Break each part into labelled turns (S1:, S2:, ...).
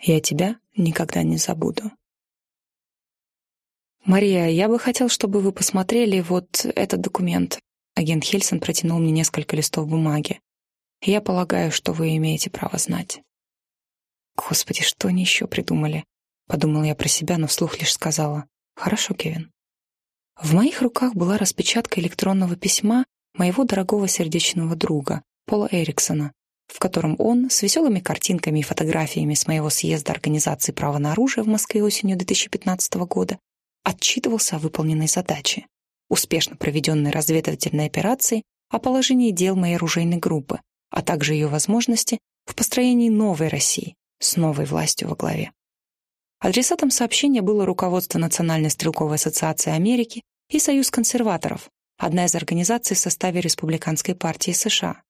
S1: Я тебя никогда не забуду. «Мария, я бы хотел, чтобы вы посмотрели вот этот документ». Агент Хельсон протянул мне несколько листов бумаги. «Я полагаю, что вы имеете право знать». «Господи, что они еще придумали?» Подумал я про себя, но вслух лишь сказала. «Хорошо, Кевин». В моих руках была распечатка электронного письма моего дорогого сердечного друга, Пола Эриксона, в котором он с веселыми картинками и фотографиями с моего съезда Организации права на оружие в Москве осенью 2015 года отчитывался о выполненной задаче, успешно проведенной разведывательной операции о положении дел моей оружейной группы, а также ее возможности в построении новой России с новой властью во главе. Адресатом сообщения было руководство Национальной стрелковой ассоциации Америки и Союз консерваторов, одна из организаций в составе Республиканской партии США.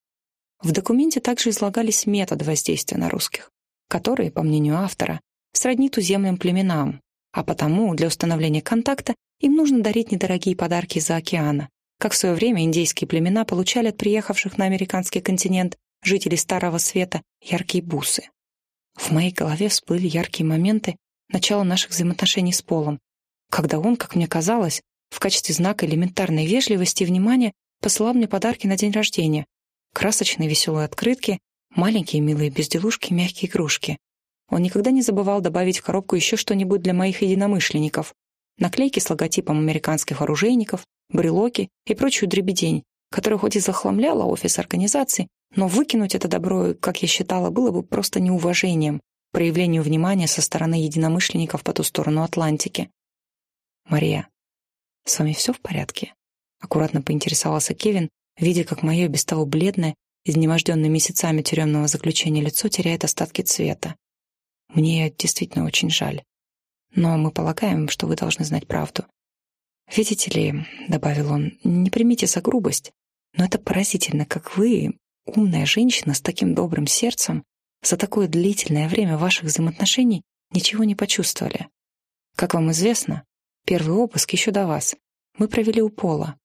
S1: В документе также излагались методы воздействия на русских, которые, по мнению автора, сродни туземным племенам, а потому для установления контакта им нужно дарить недорогие подарки из-за океана, как в свое время индейские племена получали от приехавших на американский континент жителей Старого Света яркие бусы. В моей голове всплыли яркие моменты начала наших взаимоотношений с Полом, когда он, как мне казалось, в качестве знака элементарной вежливости и внимания посылал мне подарки на день рождения, красочные веселые открытки, маленькие милые безделушки, мягкие игрушки. Он никогда не забывал добавить в коробку еще что-нибудь для моих единомышленников. Наклейки с логотипом американских оружейников, брелоки и прочую дребедень, которая хоть и захламляла офис организации, но выкинуть это добро, как я считала, было бы просто неуважением, проявлению внимания со стороны единомышленников по ту сторону Атлантики. «Мария, с вами все в порядке?» Аккуратно поинтересовался Кевин, видя, как мое без того бледное, изнеможденное месяцами тюремного заключения лицо теряет остатки цвета. Мне действительно очень жаль. Но мы полагаем, что вы должны знать правду. Видите ли, — добавил он, — не примите за грубость, но это поразительно, как вы, умная женщина с таким добрым сердцем, за такое длительное время ваших взаимоотношений ничего не почувствовали. Как вам известно, первый обыск еще до вас мы провели у Пола.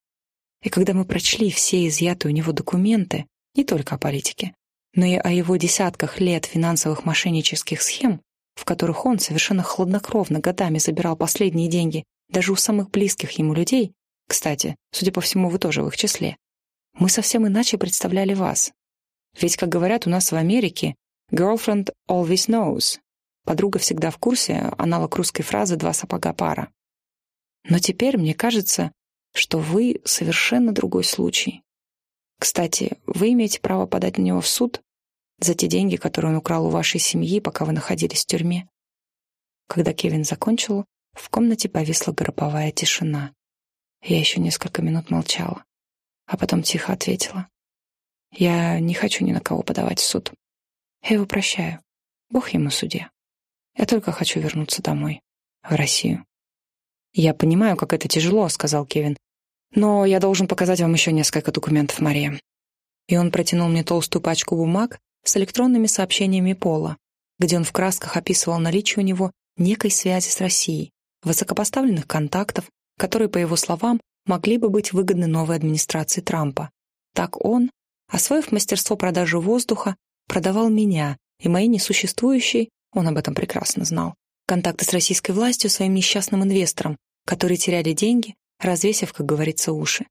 S1: И когда мы прочли все изъятые у него документы, не только о политике, но и о его десятках лет финансовых мошеннических схем, в которых он совершенно хладнокровно годами забирал последние деньги даже у самых близких ему людей, кстати, судя по всему, вы тоже в их числе, мы совсем иначе представляли вас. Ведь, как говорят у нас в Америке, girlfriend always knows. Подруга всегда в курсе, аналог русской фразы «два сапога пара». Но теперь мне кажется, что вы совершенно другой случай. Кстати, вы имеете право подать на него в суд за те деньги, которые он украл у вашей семьи, пока вы находились в тюрьме. Когда Кевин закончил, в комнате повисла гробовая тишина. Я еще несколько минут молчала, а потом тихо ответила. Я не хочу ни на кого подавать в суд. Я его прощаю. Бог ему судья. Я только хочу вернуться домой, в Россию. «Я понимаю, как это тяжело», — сказал Кевин. Но я должен показать вам еще несколько документов, Мария. И он протянул мне толстую пачку бумаг с электронными сообщениями Пола, где он в красках описывал наличие у него некой связи с Россией, высокопоставленных контактов, которые, по его словам, могли бы быть выгодны новой администрации Трампа. Так он, освоив мастерство продажи воздуха, продавал меня и мои несуществующие, он об этом прекрасно знал, контакты с российской властью своим несчастным инвесторам, которые теряли деньги развесив, как говорится, уши.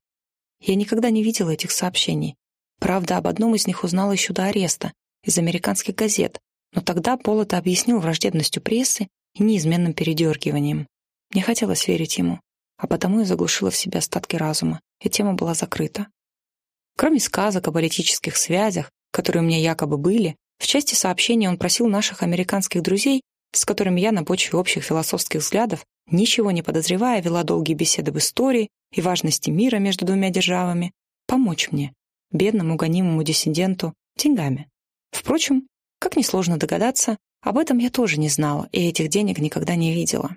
S1: Я никогда не видела этих сообщений. Правда, об одном из них узнала еще до ареста, из американских газет, но тогда Пол это объяснил враждебностью прессы и неизменным передергиванием. Мне хотелось верить ему, а потому я заглушила в себе остатки разума, и тема была закрыта. Кроме сказок о политических связях, которые у меня якобы были, в части сообщения он просил наших американских друзей, с которыми я на почве общих философских взглядов ничего не подозревая, вела долгие беседы в истории и важности мира между двумя державами, помочь мне, бедному гонимому диссиденту, деньгами. Впрочем, как несложно догадаться, об этом я тоже не знала и этих денег никогда не видела.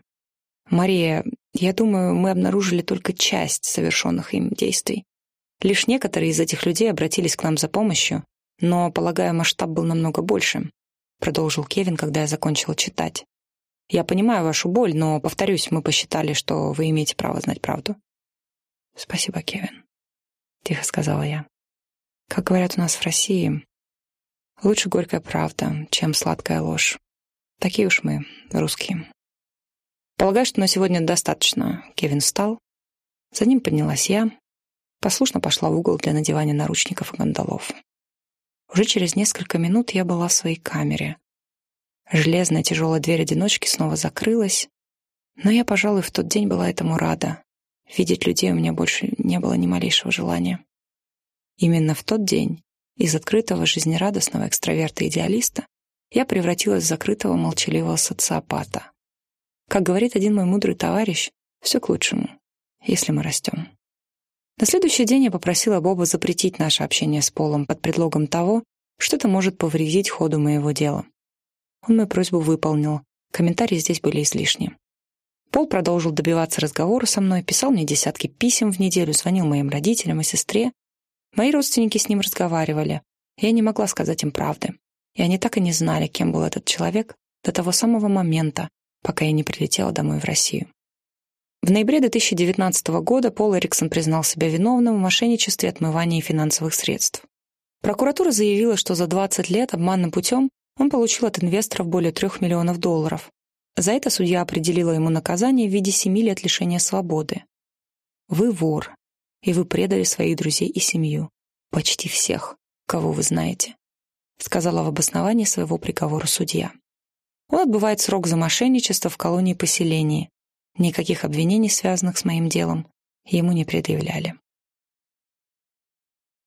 S1: «Мария, я думаю, мы обнаружили только часть совершенных им действий. Лишь некоторые из этих людей обратились к нам за помощью, но, полагаю, масштаб был намного больше», продолжил Кевин, когда я закончила читать. Я понимаю вашу боль, но, повторюсь, мы посчитали, что вы имеете право знать правду. Спасибо, Кевин, тихо сказала я. Как говорят у нас в России, лучше горькая правда, чем сладкая ложь. Такие уж мы, русские. Полагаю, что на сегодня достаточно. Кевин встал. За ним поднялась я. Послушно пошла в угол для надевания наручников и гондолов. Уже через несколько минут я была в своей камере. Железная тяжелая дверь одиночки снова закрылась, но я, пожалуй, в тот день была этому рада. Видеть людей у меня больше не было ни малейшего желания. Именно в тот день из открытого жизнерадостного экстраверта-идеалиста я превратилась в закрытого молчаливого социопата. Как говорит один мой мудрый товарищ, все к лучшему, если мы растем. На следующий день я попросила Боба запретить наше общение с Полом под предлогом того, что это может повредить ходу моего дела. Он мою просьбу выполнил, комментарии здесь были излишни. Пол продолжил добиваться разговора со мной, писал мне десятки писем в неделю, звонил моим родителям и сестре. Мои родственники с ним разговаривали. Я не могла сказать им правды. И они так и не знали, кем был этот человек до того самого момента, пока я не прилетела домой в Россию. В ноябре 2019 года Пол Эриксон признал себя виновным в мошенничестве и отмывании финансовых средств. Прокуратура заявила, что за 20 лет обманным путем он получил от инвесторов более 3 миллионов долларов. За это судья определила ему наказание в виде 7 лет лишения свободы. Вы вор, и вы предали своих друзей и семью. Почти всех, кого вы знаете. Сказала в обосновании своего приговора судья. Он отбывает срок за мошенничество в колонии поселении. Никаких обвинений, связанных с моим делом, ему не предъявляли.